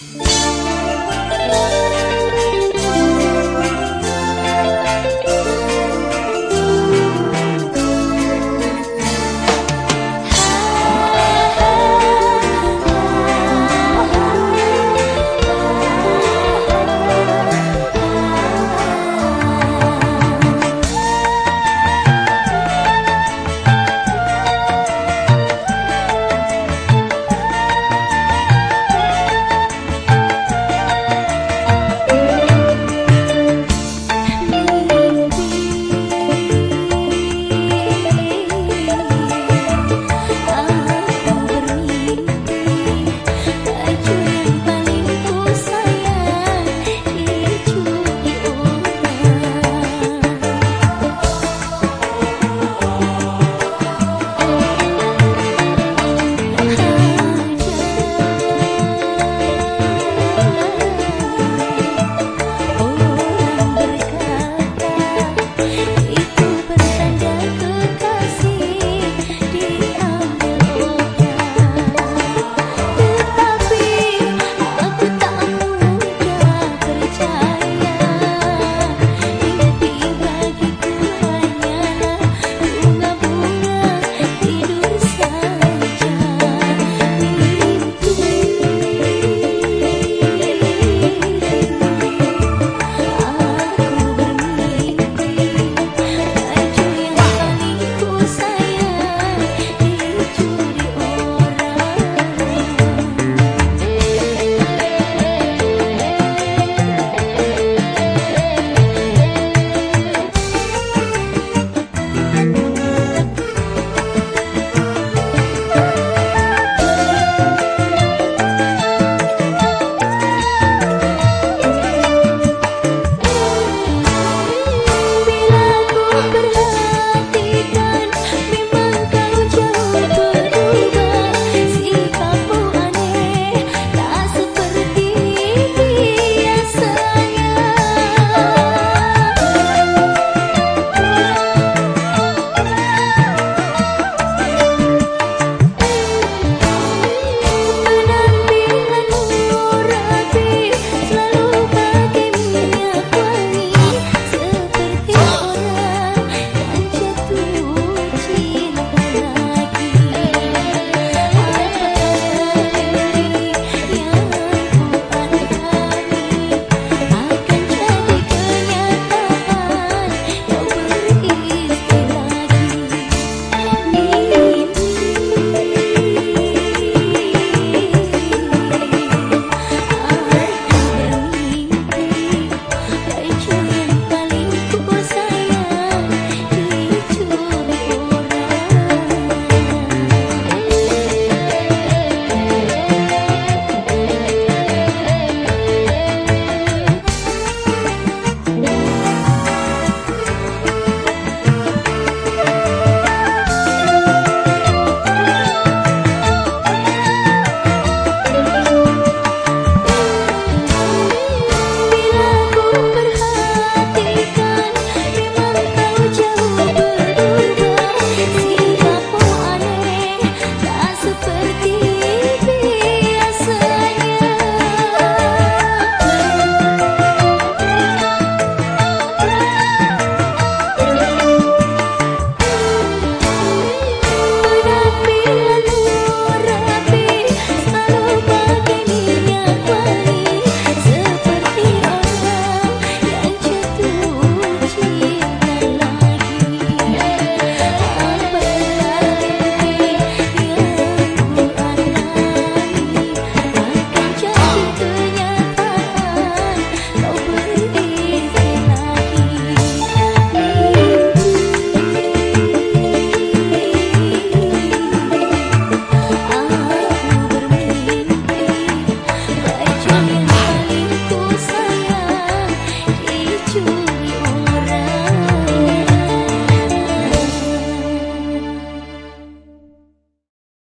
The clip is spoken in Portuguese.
Música